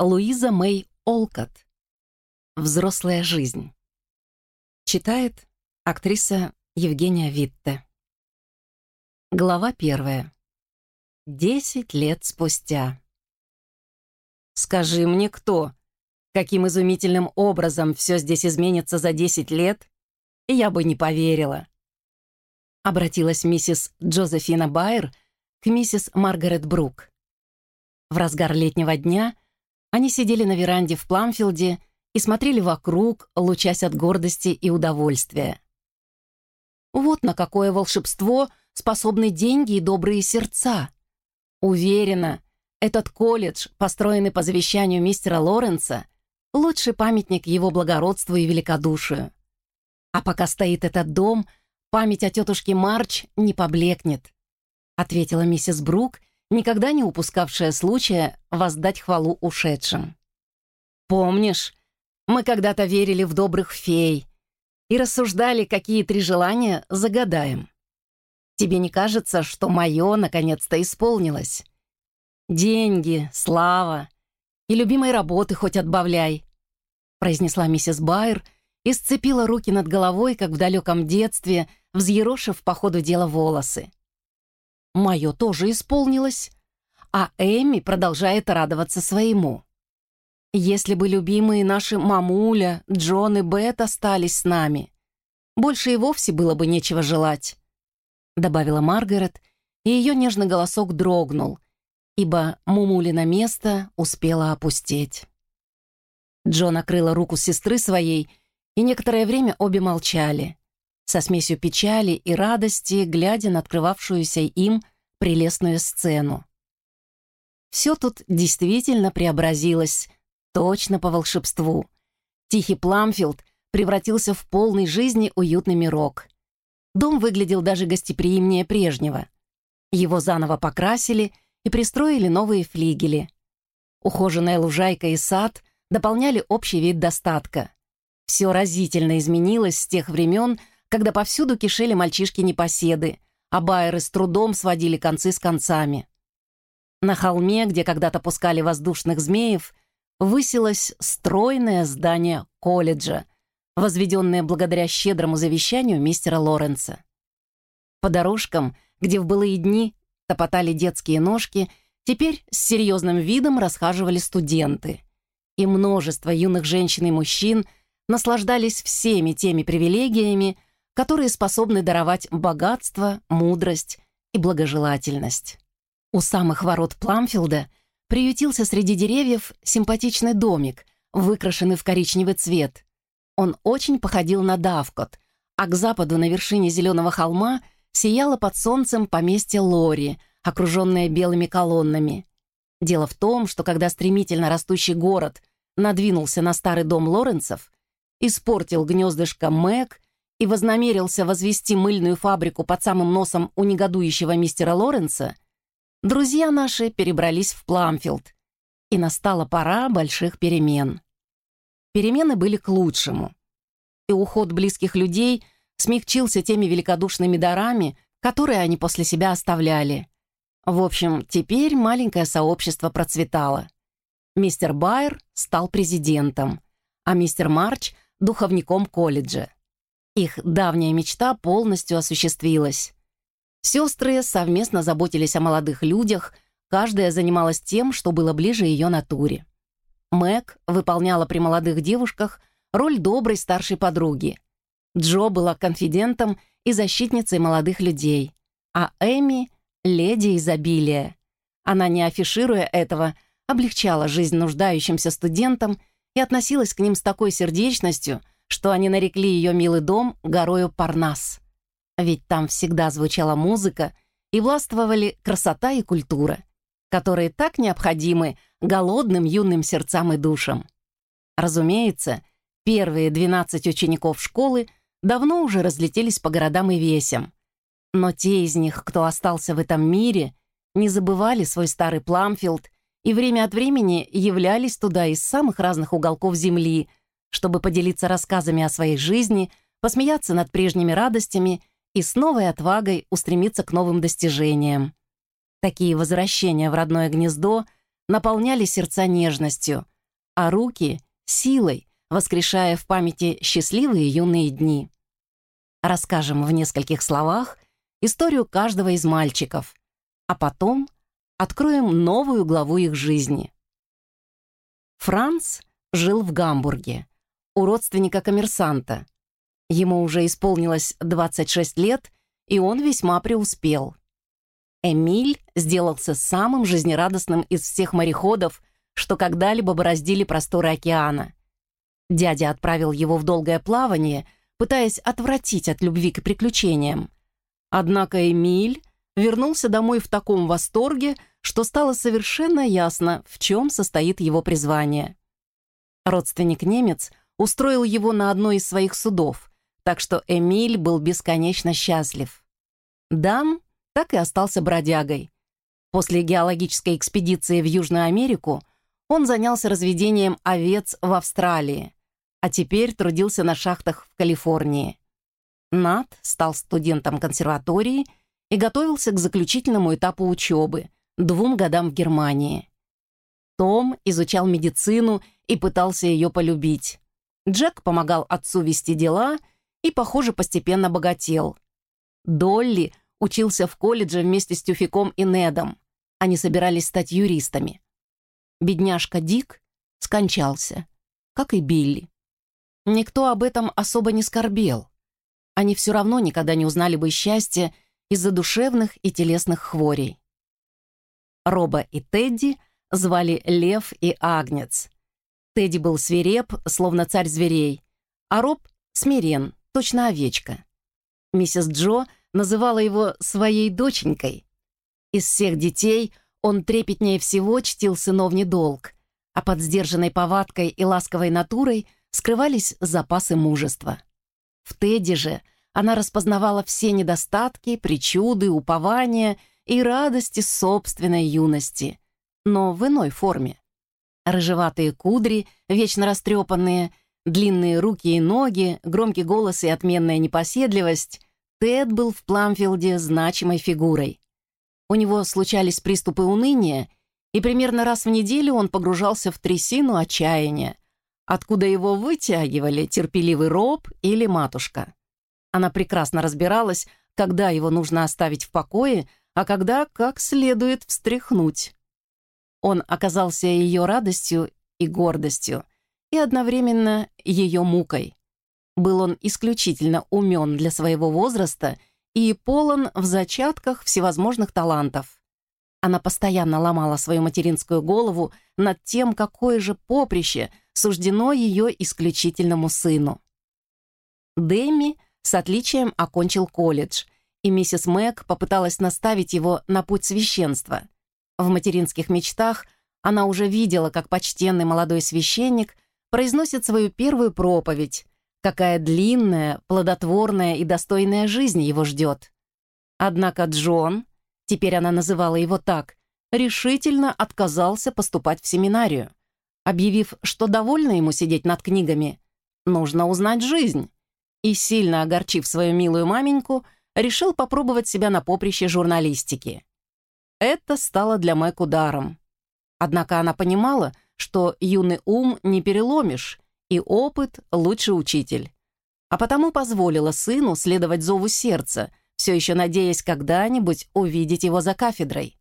Луиза Мэй Олкот. Взрослая жизнь. Читает актриса Евгения Витте. Глава первая. Десять лет спустя. «Скажи мне, кто? Каким изумительным образом все здесь изменится за десять лет? Я бы не поверила». Обратилась миссис Джозефина Байер к миссис Маргарет Брук. В разгар летнего дня они сидели на веранде в Пламфилде и смотрели вокруг, лучась от гордости и удовольствия. Вот на какое волшебство способны деньги и добрые сердца. Уверена, этот колледж, построенный по завещанию мистера Лоренса, лучший памятник его благородству и великодушию. А пока стоит этот дом, память о тетушке Марч не поблекнет, ответила миссис Брук никогда не упускавшая случая воздать хвалу ушедшим. «Помнишь, мы когда-то верили в добрых фей и рассуждали, какие три желания загадаем. Тебе не кажется, что мое наконец-то исполнилось? Деньги, слава и любимой работы хоть отбавляй», произнесла миссис Байер и сцепила руки над головой, как в далеком детстве, взъерошив по ходу дела волосы. Мое тоже исполнилось, а Эми продолжает радоваться своему. Если бы любимые наши мамуля, Джон и Бет остались с нами, больше и вовсе было бы нечего желать, добавила Маргарет, и ее нежный голосок дрогнул, ибо Мумулина место успела опустеть. Джон накрыла руку сестры своей, и некоторое время обе молчали со смесью печали и радости, глядя на открывавшуюся им прелестную сцену. Все тут действительно преобразилось, точно по волшебству. Тихий Пламфилд превратился в полный жизни уютный мирок. Дом выглядел даже гостеприимнее прежнего. Его заново покрасили и пристроили новые флигели. Ухоженная лужайка и сад дополняли общий вид достатка. Все разительно изменилось с тех времен, когда повсюду кишели мальчишки-непоседы, а байеры с трудом сводили концы с концами. На холме, где когда-то пускали воздушных змеев, высилось стройное здание колледжа, возведенное благодаря щедрому завещанию мистера Лоренса. По дорожкам, где в былые дни топотали детские ножки, теперь с серьезным видом расхаживали студенты. И множество юных женщин и мужчин наслаждались всеми теми привилегиями, которые способны даровать богатство, мудрость и благожелательность. У самых ворот Пламфилда приютился среди деревьев симпатичный домик, выкрашенный в коричневый цвет. Он очень походил на Давкот, а к западу на вершине зеленого холма сияло под солнцем поместье Лори, окруженное белыми колоннами. Дело в том, что когда стремительно растущий город надвинулся на старый дом Лоренцев, испортил гнездышко Мэг и вознамерился возвести мыльную фабрику под самым носом у негодующего мистера Лоренса, друзья наши перебрались в Пламфилд, и настала пора больших перемен. Перемены были к лучшему, и уход близких людей смягчился теми великодушными дарами, которые они после себя оставляли. В общем, теперь маленькое сообщество процветало. Мистер Байер стал президентом, а мистер Марч — духовником колледжа. Их давняя мечта полностью осуществилась. Сестры совместно заботились о молодых людях, каждая занималась тем, что было ближе ее натуре. Мэг выполняла при молодых девушках роль доброй старшей подруги. Джо была конфидентом и защитницей молодых людей, а Эми — леди изобилия. Она, не афишируя этого, облегчала жизнь нуждающимся студентам и относилась к ним с такой сердечностью — что они нарекли ее милый дом горою Парнас. Ведь там всегда звучала музыка и властвовали красота и культура, которые так необходимы голодным юным сердцам и душам. Разумеется, первые 12 учеников школы давно уже разлетелись по городам и весям. Но те из них, кто остался в этом мире, не забывали свой старый Пламфилд и время от времени являлись туда из самых разных уголков земли — чтобы поделиться рассказами о своей жизни, посмеяться над прежними радостями и с новой отвагой устремиться к новым достижениям. Такие возвращения в родное гнездо наполняли сердца нежностью, а руки — силой, воскрешая в памяти счастливые юные дни. Расскажем в нескольких словах историю каждого из мальчиков, а потом откроем новую главу их жизни. Франц жил в Гамбурге, у родственника коммерсанта. Ему уже исполнилось 26 лет, и он весьма преуспел. Эмиль сделался самым жизнерадостным из всех мореходов, что когда-либо бороздили просторы океана. Дядя отправил его в долгое плавание, пытаясь отвратить от любви к приключениям. Однако Эмиль вернулся домой в таком восторге, что стало совершенно ясно, в чем состоит его призвание. Родственник-немец устроил его на одной из своих судов, так что Эмиль был бесконечно счастлив. Дан так и остался бродягой. После геологической экспедиции в Южную Америку он занялся разведением овец в Австралии, а теперь трудился на шахтах в Калифорнии. Нат стал студентом консерватории и готовился к заключительному этапу учебы — двум годам в Германии. Том изучал медицину и пытался ее полюбить. Джек помогал отцу вести дела и, похоже, постепенно богател. Долли учился в колледже вместе с Тюфиком и Недом. Они собирались стать юристами. Бедняжка Дик скончался, как и Билли. Никто об этом особо не скорбел. Они все равно никогда не узнали бы счастья из-за душевных и телесных хворей. Роба и Тедди звали Лев и Агнец. Тедди был свиреп, словно царь зверей, а Роб — смирен, точно овечка. Миссис Джо называла его своей доченькой. Из всех детей он трепетнее всего чтил сыновний долг, а под сдержанной повадкой и ласковой натурой скрывались запасы мужества. В Тедди же она распознавала все недостатки, причуды, упования и радости собственной юности, но в иной форме. Рыжеватые кудри, вечно растрепанные, длинные руки и ноги, громкий голос и отменная непоседливость. Тед был в Пламфилде значимой фигурой. У него случались приступы уныния, и примерно раз в неделю он погружался в трясину отчаяния, откуда его вытягивали терпеливый роб или матушка. Она прекрасно разбиралась, когда его нужно оставить в покое, а когда как следует встряхнуть. Он оказался ее радостью и гордостью, и одновременно ее мукой. Был он исключительно умен для своего возраста и полон в зачатках всевозможных талантов. Она постоянно ломала свою материнскую голову над тем, какое же поприще суждено ее исключительному сыну. Дэми с отличием окончил колледж, и миссис Мэг попыталась наставить его на путь священства. В материнских мечтах она уже видела, как почтенный молодой священник произносит свою первую проповедь, какая длинная, плодотворная и достойная жизнь его ждет. Однако Джон, теперь она называла его так, решительно отказался поступать в семинарию, объявив, что довольно ему сидеть над книгами, нужно узнать жизнь, и, сильно огорчив свою милую маменьку, решил попробовать себя на поприще журналистики. Это стало для Мэг ударом. Однако она понимала, что юный ум не переломишь, и опыт — лучший учитель. А потому позволила сыну следовать зову сердца, все еще надеясь когда-нибудь увидеть его за кафедрой.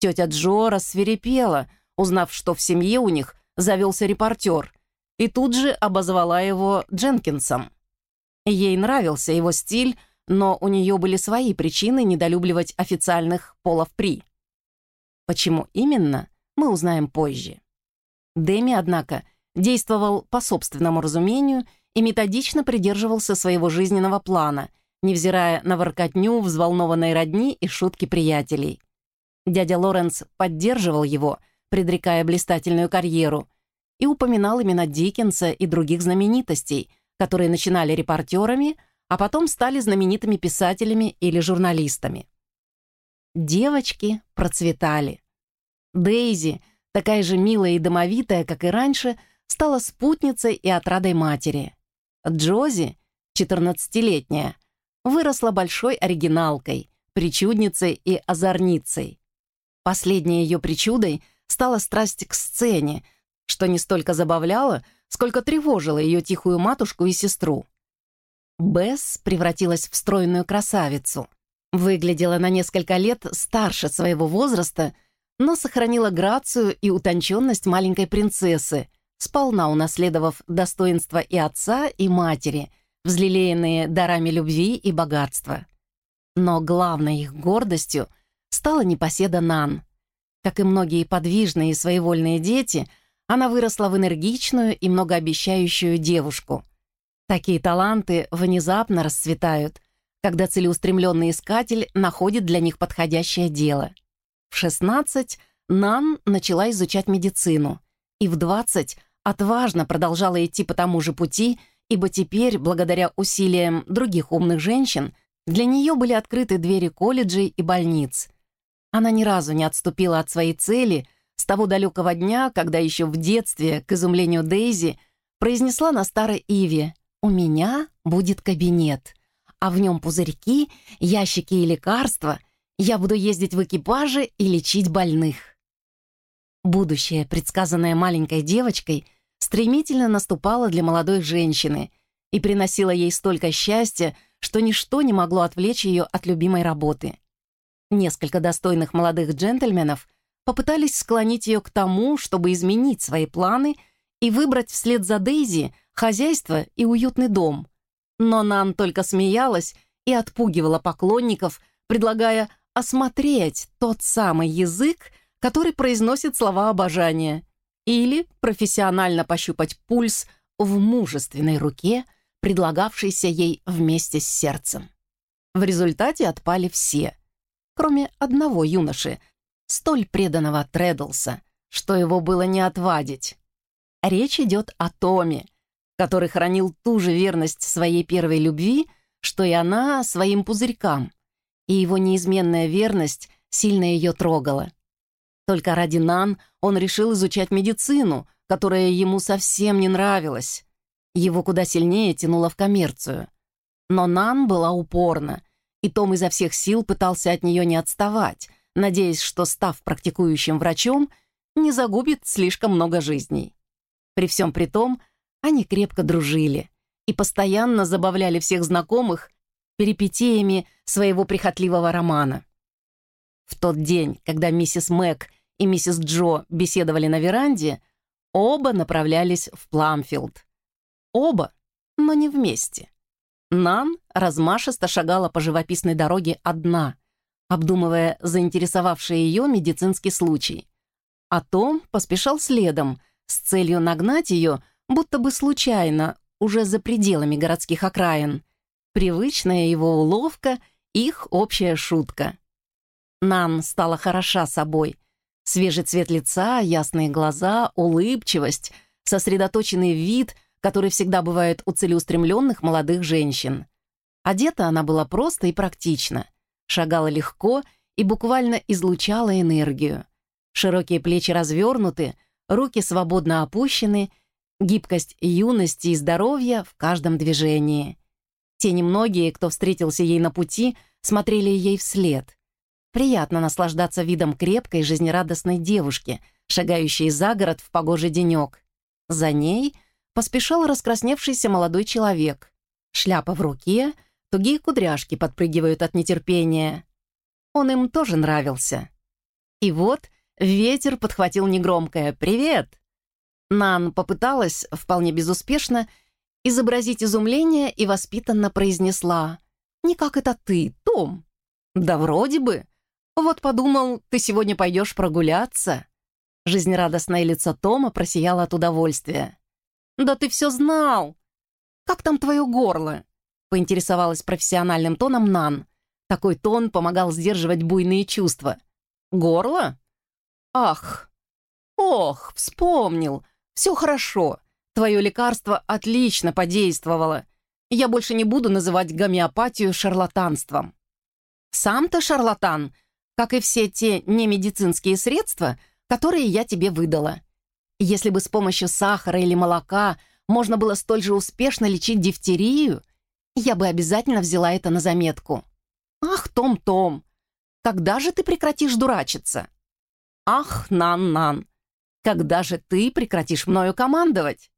Тетя Джо рассверепела, узнав, что в семье у них завелся репортер, и тут же обозвала его Дженкинсом. Ей нравился его стиль, но у нее были свои причины недолюбливать официальных полов при. Почему именно, мы узнаем позже. Дэми, однако, действовал по собственному разумению и методично придерживался своего жизненного плана, невзирая на воркотню взволнованной родни и шутки приятелей. Дядя Лоренс поддерживал его, предрекая блистательную карьеру, и упоминал имена Диккенса и других знаменитостей, которые начинали репортерами, а потом стали знаменитыми писателями или журналистами. Девочки процветали. Дейзи, такая же милая и домовитая, как и раньше, стала спутницей и отрадой матери. Джози, 14-летняя, выросла большой оригиналкой, причудницей и озорницей. Последней ее причудой стала страсть к сцене, что не столько забавляло, сколько тревожило ее тихую матушку и сестру. Бесс превратилась в стройную красавицу. Выглядела на несколько лет старше своего возраста, но сохранила грацию и утонченность маленькой принцессы, сполна унаследовав достоинства и отца, и матери, взлелеянные дарами любви и богатства. Но главной их гордостью стала непоседа Нан. Как и многие подвижные и своевольные дети, она выросла в энергичную и многообещающую девушку. Такие таланты внезапно расцветают, когда целеустремленный искатель находит для них подходящее дело. В 16 Нан начала изучать медицину, и в 20 отважно продолжала идти по тому же пути, ибо теперь, благодаря усилиям других умных женщин, для нее были открыты двери колледжей и больниц. Она ни разу не отступила от своей цели с того далекого дня, когда еще в детстве, к изумлению Дейзи, произнесла на старой Иве «У меня будет кабинет, а в нем пузырьки, ящики и лекарства. Я буду ездить в экипаже и лечить больных». Будущее, предсказанное маленькой девочкой, стремительно наступало для молодой женщины и приносило ей столько счастья, что ничто не могло отвлечь ее от любимой работы. Несколько достойных молодых джентльменов попытались склонить ее к тому, чтобы изменить свои планы и выбрать вслед за Дейзи хозяйство и уютный дом. Но Нан только смеялась и отпугивала поклонников, предлагая осмотреть тот самый язык, который произносит слова обожания, или профессионально пощупать пульс в мужественной руке, предлагавшейся ей вместе с сердцем. В результате отпали все, кроме одного юноши, столь преданного Тредлса, что его было не отвадить. Речь идет о Томе, который хранил ту же верность своей первой любви, что и она своим пузырькам, и его неизменная верность сильно ее трогала. Только ради Нан он решил изучать медицину, которая ему совсем не нравилась. Его куда сильнее тянуло в коммерцию. Но Нан была упорна, и Том изо всех сил пытался от нее не отставать, надеясь, что, став практикующим врачом, не загубит слишком много жизней. При всем при том, они крепко дружили и постоянно забавляли всех знакомых перипетиями своего прихотливого романа. В тот день, когда миссис Мэг и миссис Джо беседовали на веранде, оба направлялись в Пламфилд. Оба, но не вместе. Нан размашисто шагала по живописной дороге одна, обдумывая заинтересовавший ее медицинский случай. А Том поспешал следом, с целью нагнать ее, будто бы случайно, уже за пределами городских окраин. Привычная его уловка, их общая шутка. Нан стала хороша собой. Свежий цвет лица, ясные глаза, улыбчивость, сосредоточенный вид — который всегда бывает у целеустремленных молодых женщин. Одета она была просто и практично, шагала легко и буквально излучала энергию. Широкие плечи развернуты, руки свободно опущены, гибкость юности и здоровья в каждом движении. Те немногие, кто встретился ей на пути, смотрели ей вслед. Приятно наслаждаться видом крепкой, жизнерадостной девушки, шагающей за город в погожий денек. За ней — поспешал раскрасневшийся молодой человек. Шляпа в руке, тугие кудряшки подпрыгивают от нетерпения. Он им тоже нравился. И вот ветер подхватил негромкое «Привет!». Нан попыталась, вполне безуспешно, изобразить изумление и воспитанно произнесла «Не как это ты, Том?» «Да вроде бы. Вот подумал, ты сегодня пойдешь прогуляться». Жизнерадостное лицо Тома просияло от удовольствия. «Да ты все знал! Как там твое горло?» поинтересовалась профессиональным тоном Нан. Такой тон помогал сдерживать буйные чувства. «Горло? Ах! Ох, вспомнил! Все хорошо. Твое лекарство отлично подействовало. Я больше не буду называть гомеопатию шарлатанством. Сам ты шарлатан, как и все те немедицинские средства, которые я тебе выдала. Если бы с помощью сахара или молока можно было столь же успешно лечить дифтерию, я бы обязательно взяла это на заметку. Ах, Том-Том, когда же ты прекратишь дурачиться? «Ах, Нан-Нан, когда же ты прекратишь мною командовать?»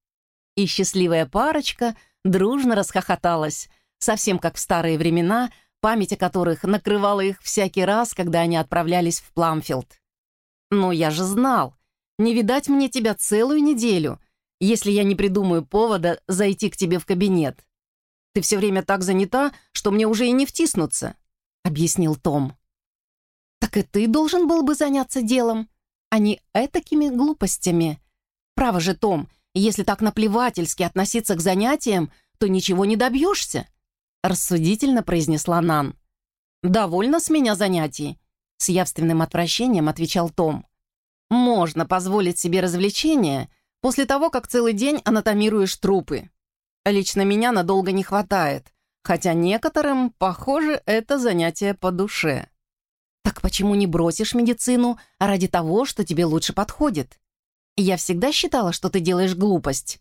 И счастливая парочка дружно расхохоталась, совсем как в старые времена, память о которых накрывала их всякий раз, когда они отправлялись в Пламфилд. «Ну, я же знал. Не видать мне тебя целую неделю, если я не придумаю повода зайти к тебе в кабинет. Ты все время так занята, что мне уже и не втиснуться», — объяснил Том. «Так и ты должен был бы заняться делом, а не этакими глупостями. Право же, Том, если так наплевательски относиться к занятиям, то ничего не добьешься», — рассудительно произнесла Нан. «Довольно с меня занятий», — с явственным отвращением отвечал Том. «Можно позволить себе развлечения после того, как целый день анатомируешь трупы. Лично меня надолго не хватает, хотя некоторым, похоже, это занятие по душе». «Так почему не бросишь медицину ради того, что тебе лучше подходит? Я всегда считала, что ты делаешь глупость»,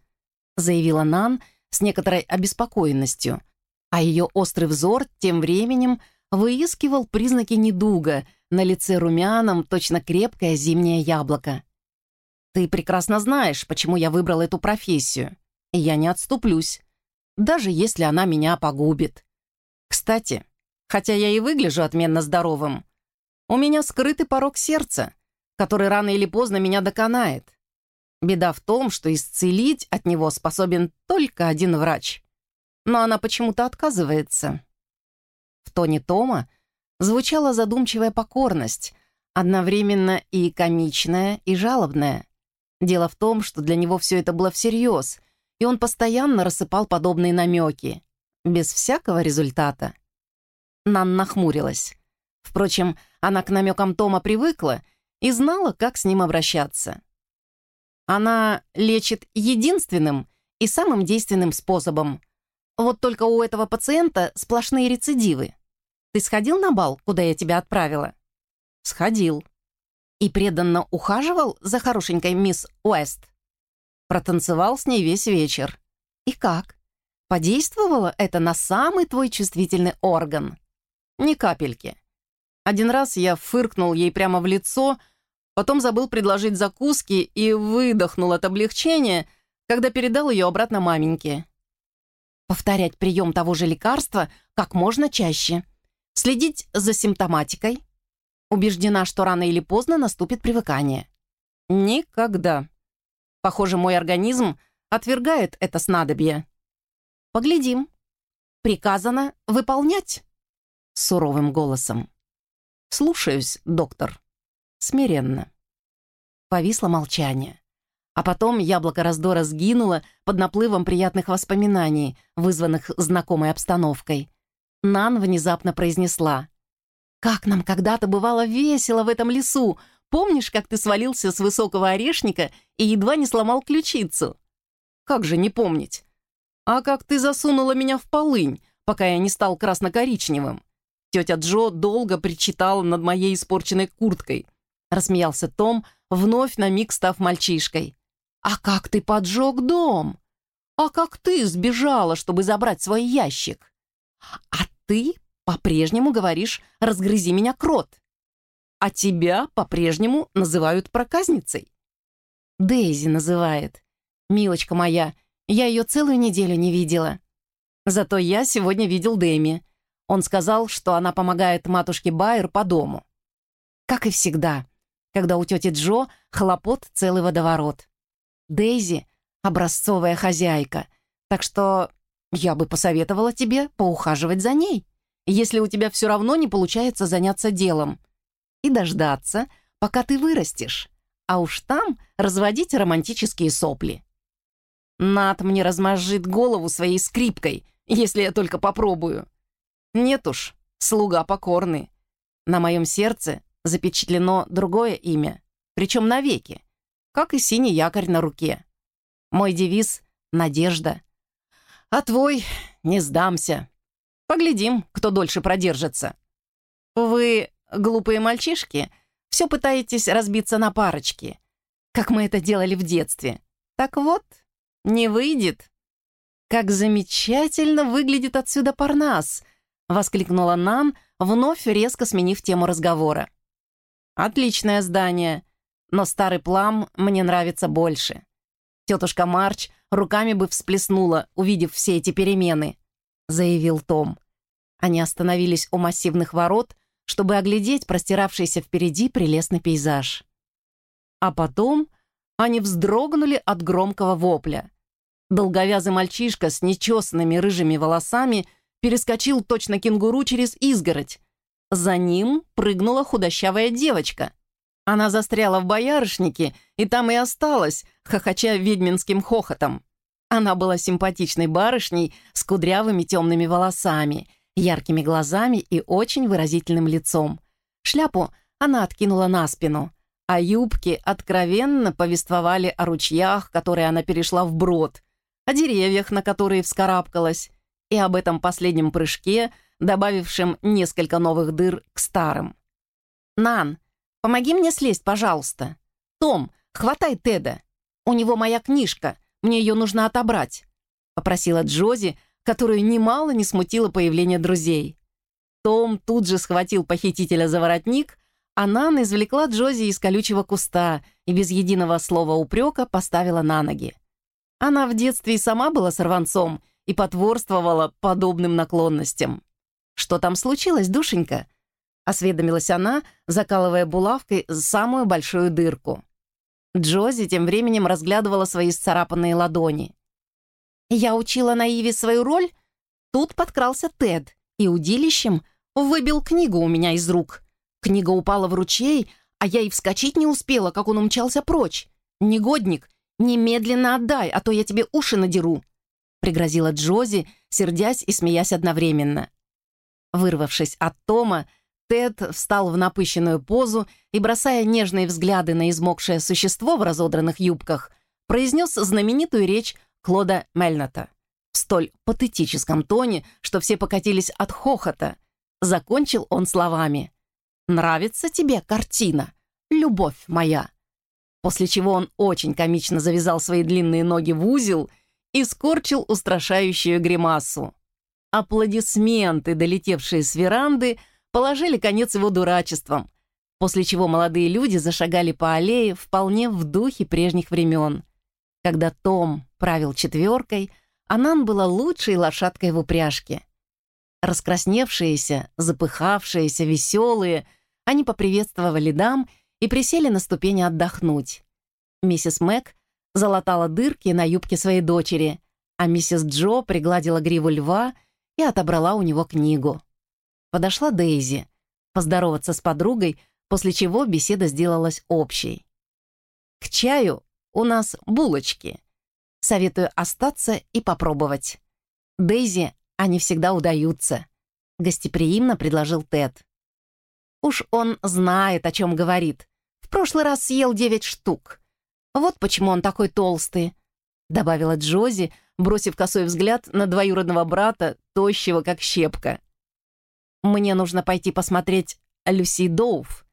заявила Нан с некоторой обеспокоенностью, а ее острый взор тем временем выискивал признаки недуга на лице румяном, точно крепкое зимнее яблоко. «Ты прекрасно знаешь, почему я выбрал эту профессию, я не отступлюсь, даже если она меня погубит. Кстати, хотя я и выгляжу отменно здоровым, у меня скрытый порог сердца, который рано или поздно меня доконает. Беда в том, что исцелить от него способен только один врач. Но она почему-то отказывается. В тоне Тома звучала задумчивая покорность, одновременно и комичная, и жалобная. Дело в том, что для него все это было всерьез, и он постоянно рассыпал подобные намеки, без всякого результата. Нан нахмурилась. Впрочем, она к намекам Тома привыкла и знала, как с ним обращаться. Она лечит единственным и самым действенным способом. Вот только у этого пациента сплошные рецидивы. Ты сходил на бал, куда я тебя отправила? Сходил. И преданно ухаживал за хорошенькой мисс Уэст. Протанцевал с ней весь вечер. И как? Подействовало это на самый твой чувствительный орган? Ни капельки. Один раз я фыркнул ей прямо в лицо, потом забыл предложить закуски и выдохнул от облегчения, когда передал ее обратно маменьке. Повторять прием того же лекарства как можно чаще. Следить за симптоматикой. Убеждена, что рано или поздно наступит привыкание. Никогда. Похоже, мой организм отвергает это снадобье. Поглядим. Приказано выполнять. Суровым голосом. «Слушаюсь, доктор». Смиренно. Повисло молчание. А потом яблоко раздора сгинуло под наплывом приятных воспоминаний, вызванных знакомой обстановкой. Нан внезапно произнесла. «Как нам когда-то бывало весело в этом лесу! Помнишь, как ты свалился с высокого орешника и едва не сломал ключицу?» «Как же не помнить? А как ты засунула меня в полынь, пока я не стал красно-коричневым?» Тетя Джо долго причитала над моей испорченной курткой. Рассмеялся Том, вновь на миг став мальчишкой. «А как ты поджег дом? А как ты сбежала, чтобы забрать свой ящик? А ты по-прежнему говоришь «разгрызи меня, крот». А тебя по-прежнему называют проказницей. Дейзи называет. Милочка моя, я ее целую неделю не видела. Зато я сегодня видел Дэми. Он сказал, что она помогает матушке Байер по дому. Как и всегда, когда у тети Джо хлопот целый водоворот. Дейзи — образцовая хозяйка, так что я бы посоветовала тебе поухаживать за ней, если у тебя все равно не получается заняться делом, и дождаться, пока ты вырастешь, а уж там разводить романтические сопли. Над мне размозжит голову своей скрипкой, если я только попробую. Нет уж, слуга покорный. На моем сердце запечатлено другое имя, причем навеки, как и синий якорь на руке. Мой девиз — надежда. А твой — не сдамся. Поглядим, кто дольше продержится. Вы, глупые мальчишки, все пытаетесь разбиться на парочки, как мы это делали в детстве. Так вот, не выйдет. Как замечательно выглядит отсюда Парнас —— воскликнула Нан, вновь резко сменив тему разговора. «Отличное здание. но старый плам мне нравится больше. Тетушка Марч руками бы всплеснула, увидев все эти перемены», — заявил Том. Они остановились у массивных ворот, чтобы оглядеть простиравшийся впереди прелестный пейзаж. А потом они вздрогнули от громкого вопля. Долговязый мальчишка с нечесанными рыжими волосами перескочил точно кенгуру через изгородь. За ним прыгнула худощавая девочка. Она застряла в боярышнике и там и осталась, хохоча ведьминским хохотом. Она была симпатичной барышней с кудрявыми темными волосами, яркими глазами и очень выразительным лицом. Шляпу она откинула на спину, а юбки откровенно повествовали о ручьях, которые она перешла вброд, о деревьях, на которые вскарабкалась, и об этом последнем прыжке, добавившем несколько новых дыр к старым. «Нан, помоги мне слезть, пожалуйста. Том, хватай Теда. У него моя книжка, мне ее нужно отобрать», — попросила Джози, которую немало не смутило появление друзей. Том тут же схватил похитителя за воротник, а Нан извлекла Джози из колючего куста и без единого слова упрека поставила на ноги. Она в детстве и сама была сорванцом — и потворствовала подобным наклонностям. «Что там случилось, душенька?» — осведомилась она, закалывая булавкой самую большую дырку. Джози тем временем разглядывала свои сцарапанные ладони. «Я учила на Иве свою роль. Тут подкрался Тед и удилищем выбил книгу у меня из рук. Книга упала в ручей, а я и вскочить не успела, как он умчался прочь. Негодник, немедленно отдай, а то я тебе уши надеру пригрозила Джози, сердясь и смеясь одновременно. Вырвавшись от Тома, Тед встал в напыщенную позу и, бросая нежные взгляды на измокшее существо в разодранных юбках, произнес знаменитую речь Клода Мельната в столь патетическом тоне, что все покатились от хохота. Закончил он словами «Нравится тебе картина, любовь моя?» После чего он очень комично завязал свои длинные ноги в узел и скорчил устрашающую гримасу. Аплодисменты, долетевшие с веранды, положили конец его дурачествам, после чего молодые люди зашагали по аллее вполне в духе прежних времен. Когда Том правил четверкой, Анан была лучшей лошадкой в упряжке. Раскрасневшиеся, запыхавшиеся, веселые, они поприветствовали дам и присели на ступени отдохнуть. Миссис Мэг залатала дырки на юбке своей дочери, а миссис Джо пригладила гриву льва и отобрала у него книгу. Подошла Дейзи, поздороваться с подругой, после чего беседа сделалась общей. «К чаю у нас булочки. Советую остаться и попробовать. Дейзи, они всегда удаются», — гостеприимно предложил Тед. «Уж он знает, о чем говорит. В прошлый раз съел девять штук. Вот почему он такой толстый», — добавила Джози, бросив косой взгляд на двоюродного брата, тощего как щепка. «Мне нужно пойти посмотреть Люси Доуф.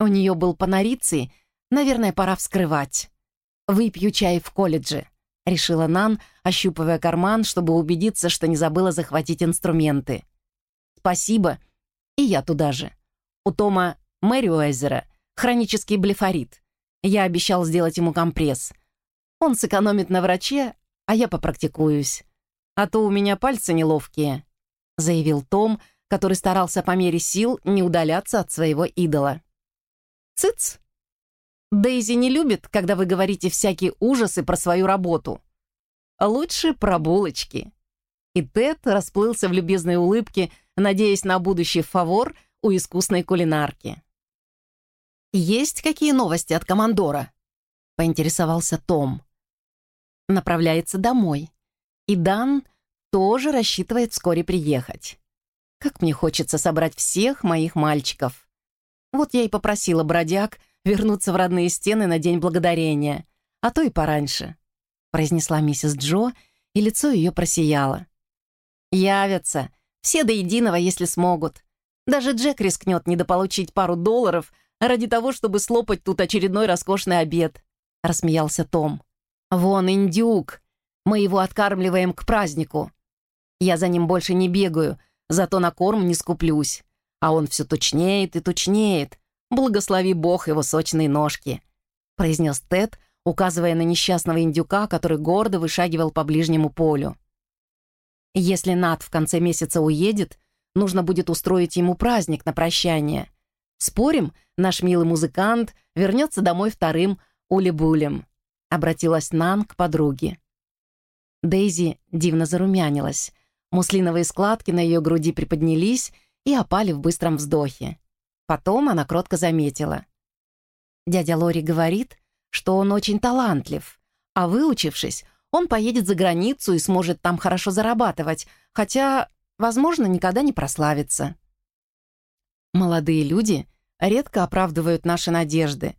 У нее был панориций, наверное, пора вскрывать. Выпью чай в колледже», — решила Нан, ощупывая карман, чтобы убедиться, что не забыла захватить инструменты. «Спасибо, и я туда же. У Тома Мэриуэзера хронический блефорит. Я обещал сделать ему компресс. Он сэкономит на враче, а я попрактикуюсь. А то у меня пальцы неловкие», — заявил Том, который старался по мере сил не удаляться от своего идола. «Цыц! Дейзи не любит, когда вы говорите всякие ужасы про свою работу. Лучше про булочки». И Тед расплылся в любезной улыбке, надеясь на будущий фавор у искусной кулинарки. «Есть какие новости от командора?» — поинтересовался Том. Направляется домой. И Дан тоже рассчитывает вскоре приехать. Как мне хочется собрать всех моих мальчиков. Вот я и попросила бродяг вернуться в родные стены на День Благодарения, а то и пораньше, произнесла миссис Джо, и лицо ее просияло. Явятся, все до единого, если смогут. Даже Джек рискнет недополучить пару долларов — ради того, чтобы слопать тут очередной роскошный обед», — рассмеялся Том. «Вон индюк. Мы его откармливаем к празднику. Я за ним больше не бегаю, зато на корм не скуплюсь. А он все тучнеет и тучнеет. Благослови Бог его сочные ножки. произнес Тед, указывая на несчастного индюка, который гордо вышагивал по ближнему полю. «Если Нат в конце месяца уедет, нужно будет устроить ему праздник на прощание. Спорим, наш милый музыкант вернется домой вторым улибулем», — обратилась Нан к подруге. Дейзи дивно зарумянилась. Муслиновые складки на ее груди приподнялись и опали в быстром вздохе. Потом она кротко заметила. «Дядя Лори говорит, что он очень талантлив, а выучившись, он поедет за границу и сможет там хорошо зарабатывать, хотя, возможно, никогда не прославится». Молодые люди редко оправдывают наши надежды,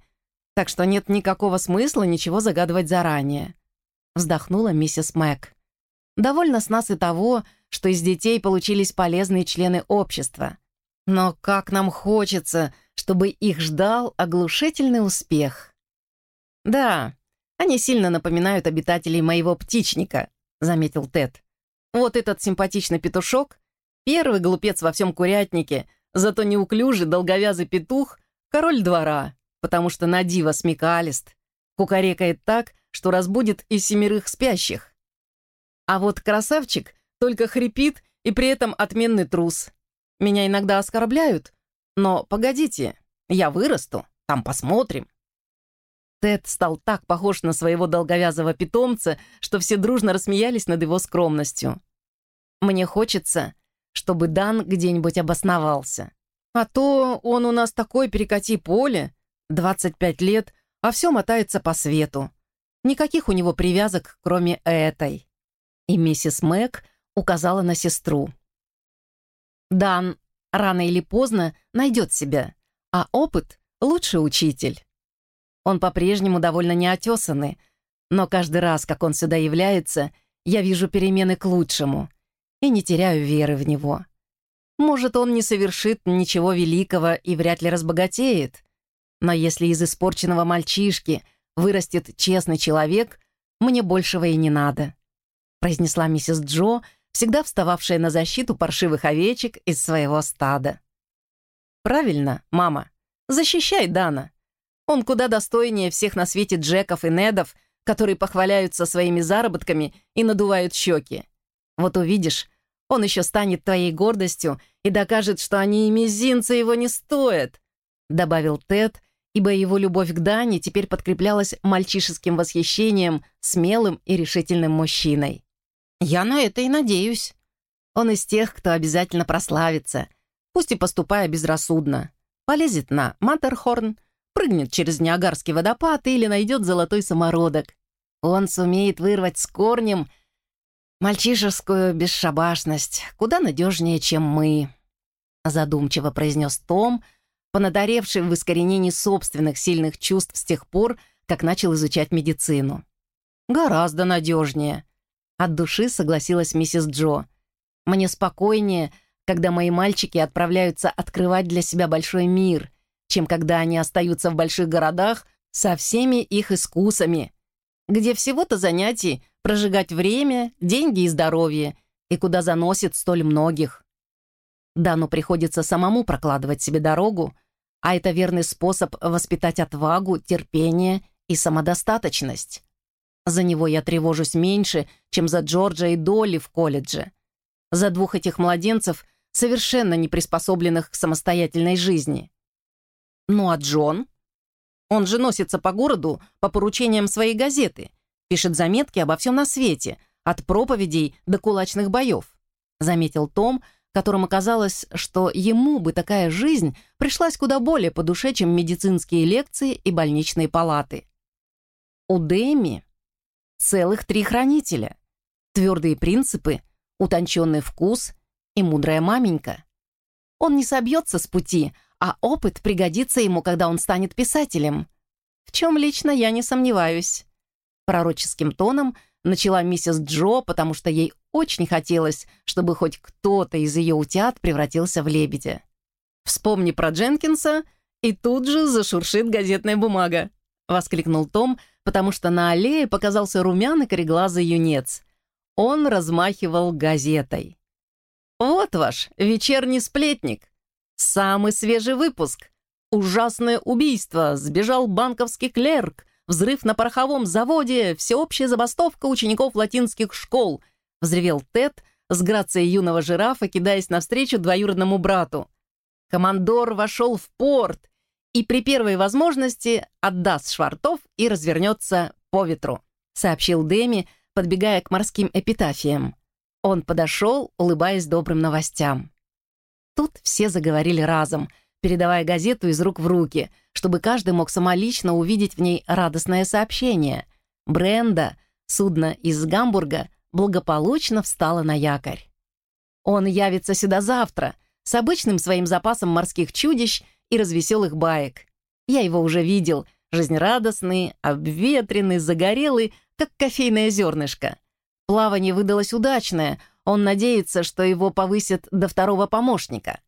так что нет никакого смысла ничего загадывать заранее вздохнула миссис Мэг. «Довольно с нас и того, что из детей получились полезные члены общества. Но как нам хочется, чтобы их ждал оглушительный успех». «Да, они сильно напоминают обитателей моего птичника», — заметил Тед. «Вот этот симпатичный петушок — первый глупец во всем курятнике, зато неуклюжий долговязый петух — король двора, потому что на диво смекалист, кукарекает так, что разбудит и семерых спящих. А вот красавчик только хрипит и при этом отменный трус. Меня иногда оскорбляют, но погодите, я вырасту, там посмотрим. Тед стал так похож на своего долговязого питомца, что все дружно рассмеялись над его скромностью. Мне хочется, чтобы Дан где-нибудь обосновался. А то он у нас такой перекати поле, 25 лет, а все мотается по свету. Никаких у него привязок, кроме этой. И миссис Мэг указала на сестру. Дан рано или поздно найдет себя, а опыт — лучший учитель. Он по-прежнему довольно неотесанный, но каждый раз, как он сюда является, я вижу перемены к лучшему и не теряю веры в него. Может, он не совершит ничего великого и вряд ли разбогатеет, но если из испорченного мальчишки — вырастет честный человек, мне большего и не надо», произнесла миссис Джо, всегда встававшая на защиту паршивых овечек из своего стада. «Правильно, мама. Защищай Дана. Он куда достойнее всех на свете Джеков и Недов, которые похваляются своими заработками и надувают щеки. Вот увидишь, он еще станет твоей гордостью и докажет, что они и мизинца его не стоят», добавил Тед, ибо его любовь к Дане теперь подкреплялась мальчишеским восхищением смелым и решительным мужчиной. «Я на это и надеюсь. Он из тех, кто обязательно прославится, пусть и поступая безрассудно. Полезет на Матерхорн, прыгнет через Ниагарский водопад или найдет золотой самородок. Он сумеет вырвать с корнем мальчишескую бесшабашность, куда надежнее, чем мы», задумчиво произнес Том, — понадоревший в искоренении собственных сильных чувств с тех пор, как начал изучать медицину. «Гораздо надежнее», — от души согласилась миссис Джо. «Мне спокойнее, когда мои мальчики отправляются открывать для себя большой мир, чем когда они остаются в больших городах со всеми их искусами, где всего-то занятий прожигать время, деньги и здоровье, и куда заносит столь многих. Дану приходится самому прокладывать себе дорогу, а это верный способ воспитать отвагу, терпение и самодостаточность. За него я тревожусь меньше, чем за Джорджа и Долли в колледже. За двух этих младенцев, совершенно не приспособленных к самостоятельной жизни. Ну а Джон? Он же носится по городу по поручениям своей газеты, пишет заметки обо всем на свете, от проповедей до кулачных боев, заметил Том, которому казалось, что ему бы такая жизнь пришлась куда более по душе, чем медицинские лекции и больничные палаты. У Дэми целых три хранителя, твердые принципы, утонченный вкус и мудрая маменька. Он не собьется с пути, а опыт пригодится ему, когда он станет писателем. В чем лично я не сомневаюсь. Пророческим тоном начала миссис Джо, потому что ей очень хотелось, чтобы хоть кто-то из ее утят превратился в лебедя. «Вспомни про Дженкинса, и тут же зашуршит газетная бумага», — воскликнул Том, потому что на аллее показался румяный кореглазый юнец. Он размахивал газетой. «Вот ваш вечерний сплетник. Самый свежий выпуск. Ужасное убийство, сбежал банковский клерк, взрыв на пороховом заводе, всеобщая забастовка учеников латинских школ», — взревел Тед с грацией юного жирафа, кидаясь навстречу двоюродному брату. Командор вошел в порт и при первой возможности отдаст швартов и развернется по ветру, сообщил Деми, подбегая к морским эпитафиям. Он подошел, улыбаясь добрым новостям. Тут все заговорили разом, передавая газету из рук в руки, чтобы каждый мог самолично увидеть в ней радостное сообщение. Бренда, судно из Гамбурга, благополучно встала на якорь. Он явится сюда завтра с обычным своим запасом морских чудищ и развеселых баек. Я его уже видел, жизнерадостный, обветренный, загорелый, как кофейное зернышко. Плавание выдалось удачное, он надеется, что его повысят до второго помощника.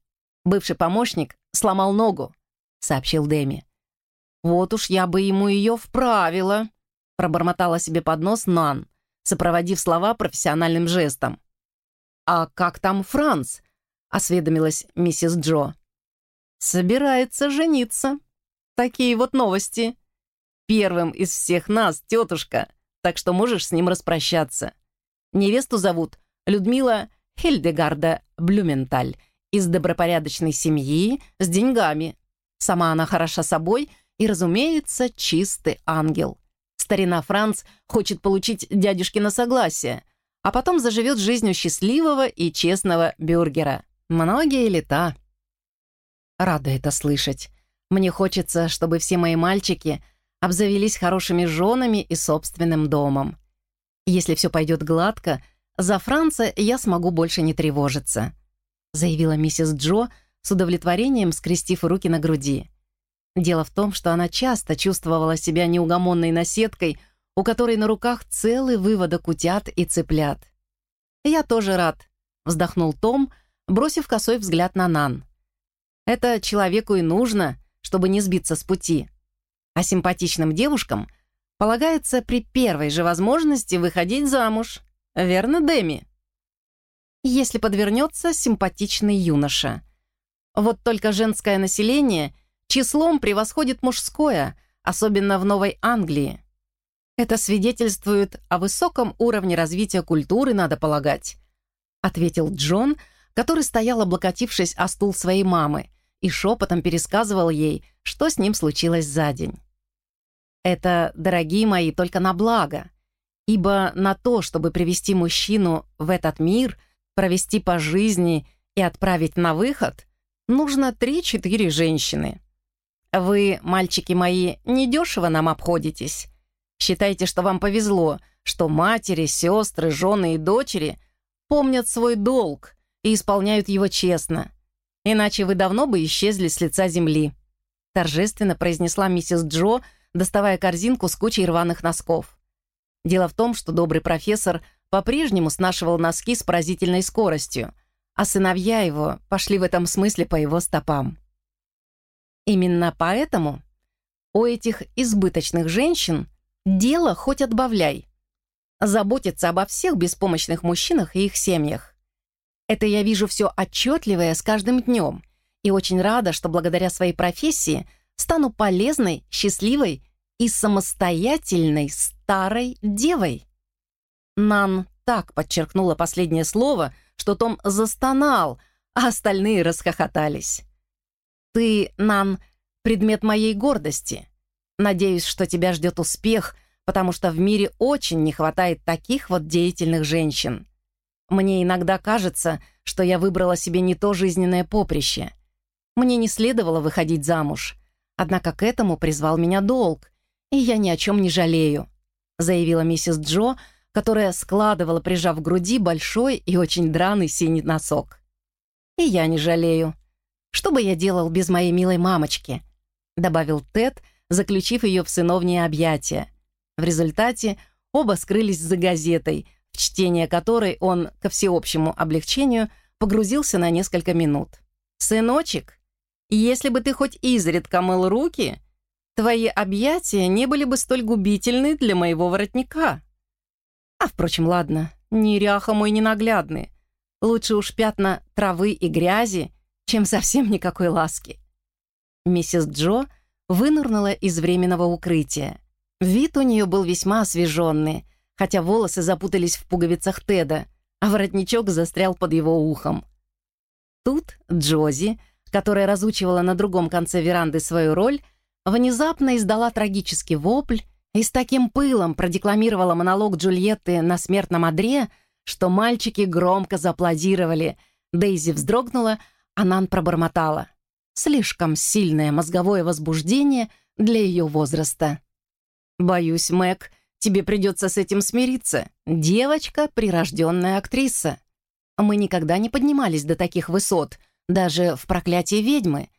Бывший помощник сломал ногу, сообщил Дэми. «Вот уж я бы ему ее вправила», пробормотала себе под нос Нан, сопроводив слова профессиональным жестом. «А как там Франц?» — осведомилась миссис Джо. «Собирается жениться. Такие вот новости. Первым из всех нас, тетушка, так что можешь с ним распрощаться. Невесту зовут Людмила Хельдегарда Блюменталь из добропорядочной семьи с деньгами. Сама она хороша собой и, разумеется, чистый ангел. Старина Франц хочет получить дядюшкино согласие, а потом заживет жизнью счастливого и честного бюргера. Многие лета. Рада это слышать. Мне хочется, чтобы все мои мальчики обзавелись хорошими женами и собственным домом. Если все пойдет гладко, за Франца я смогу больше не тревожиться», заявила миссис Джо с удовлетворением, скрестив руки на груди. Дело в том, что она часто чувствовала себя неугомонной наседкой, у которой на руках целый выводок утят и цыплят. «Я тоже рад», — вздохнул Том, бросив косой взгляд на Нан. «Это человеку и нужно, чтобы не сбиться с пути. А симпатичным девушкам полагается при первой же возможности выходить замуж. Верно, Деми?» «Если подвернется симпатичный юноша. Вот только женское население — числом превосходит мужское, особенно в Новой Англии. Это свидетельствует о высоком уровне развития культуры, надо полагать, ответил Джон, который стоял, облокотившись о стул своей мамы, и шепотом пересказывал ей, что с ним случилось за день. Это, дорогие мои, только на благо, ибо на то, чтобы привести мужчину в этот мир, провести по жизни и отправить на выход, нужно три-четыре женщины. Вы, мальчики мои, недешево нам обходитесь. Считайте, что вам повезло, что матери, сестры, жены и дочери помнят свой долг и исполняют его честно. Иначе вы давно бы исчезли с лица земли», торжественно произнесла миссис Джо, доставая корзинку с кучей рваных носков. Дело в том, что добрый профессор по-прежнему снашивал носки с поразительной скоростью, а сыновья его пошли в этом смысле по его стопам. Именно поэтому у этих избыточных женщин дело хоть отбавляй. Заботиться обо всех беспомощных мужчинах и их семьях. Это я вижу все отчетливое с каждым днем и очень рада, что благодаря своей профессии стану полезной, счастливой и самостоятельной старой девой. Нан так подчеркнула последнее слово, что Том застонал, а остальные расхохотались. Ты, Нан, предмет моей гордости. Надеюсь, что тебя ждет успех, потому что в мире очень не хватает таких вот деятельных женщин. Мне иногда кажется, что я выбрала себе не то жизненное поприще. Мне не следовало выходить замуж, однако к этому призвал меня долг, и я ни о чем не жалею», заявила миссис Джо, которая складывала, прижав к груди, большой и очень драный синий носок. «И я не жалею», что бы я делал без моей милой мамочки?» добавил Тед, заключив ее в сыновнее объятия. В результате оба скрылись за газетой, в чтение которой он, ко всеобщему облегчению, погрузился на несколько минут. «Сыночек, если бы ты хоть изредка мыл руки, твои объятия не были бы столь губительны для моего воротника. А, впрочем, ладно, неряха мой ненаглядный. Лучше уж пятна травы и грязи, чем совсем никакой ласки. миссис Джо вынырнула из временного укрытия. Вид у нее был весьма освеженный, хотя волосы запутались в пуговицах Теда, а воротничок застрял под его ухом. Тут Джози, которая разучивала на другом конце веранды свою роль, внезапно издала трагический вопль и с таким пылом продекламировала монолог Джульетты на смертном одре, что мальчики громко зааплодировали. Дейзи вздрогнула, а Нан пробормотала. Слишком сильное мозговое возбуждение для ее возраста. «Боюсь, Мэг, тебе придется с этим смириться. Девочка — прирожденная актриса. Мы никогда не поднимались до таких высот, даже в «Проклятии ведьмы»,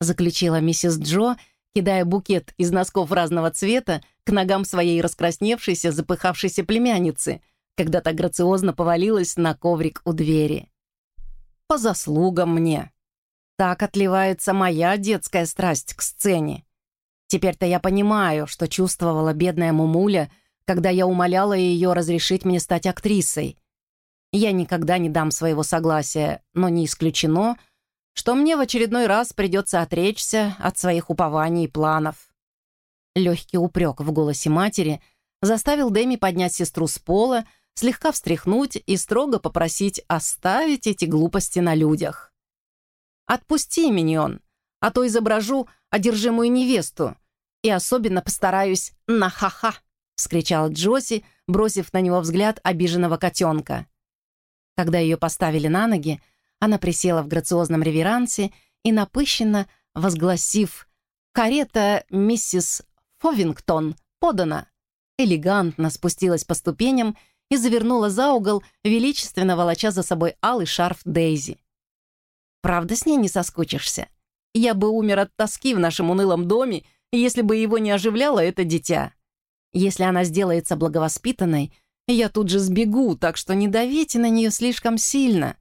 заключила миссис Джо, кидая букет из носков разного цвета к ногам своей раскрасневшейся, запыхавшейся племянницы, когда та грациозно повалилась на коврик у двери. «По заслугам мне. Так отливается моя детская страсть к сцене. Теперь-то я понимаю, что чувствовала бедная Мумуля, когда я умоляла ее разрешить мне стать актрисой. Я никогда не дам своего согласия, но не исключено — что мне в очередной раз придется отречься от своих упований и планов. Легкий упрек в голосе матери заставил Дэми поднять сестру с пола, слегка встряхнуть и строго попросить оставить эти глупости на людях. «Отпусти, миньон, а то изображу одержимую невесту и особенно постараюсь на ха-ха», — вскричал Джоси, бросив на него взгляд обиженного котенка. Когда ее поставили на ноги, она присела в грациозном реверансе и напыщенно, возгласив «Карета миссис Фовингтон подана», элегантно спустилась по ступеням и завернула за угол, величественно волоча за собой алый шарф Дейзи. «Правда, с ней не соскучишься? Я бы умер от тоски в нашем унылом доме, если бы его не оживляло это дитя. Если она сделается благовоспитанной, я тут же сбегу, так что не давите на нее слишком сильно.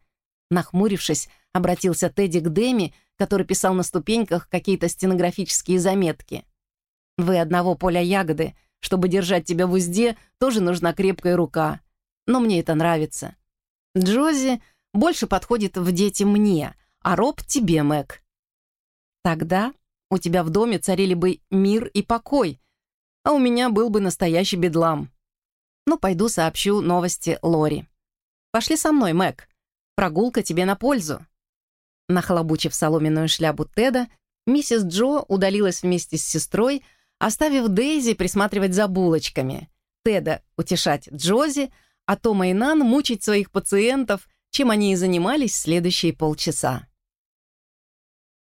Нахмурившись, обратился Тедди к Дэми, который писал на ступеньках какие-то стенографические заметки. «Вы одного поля ягоды. Чтобы держать тебя в узде, тоже нужна крепкая рука. Но мне это нравится. Джози больше подходит в дети мне, а Роб тебе, Мэг. Тогда у тебя в доме царили бы мир и покой, а у меня был бы настоящий бедлам. Ну, пойду сообщу новости Лори. Пошли со мной, Мэг. Прогулка тебе на пользу». Нахлобучив соломенную шляпу Теда, миссис Джо удалилась вместе с сестрой, оставив Дейзи присматривать за булочками, Теда утешать Джози, а Тома и Нан мучить своих пациентов, чем они и занимались следующие полчаса.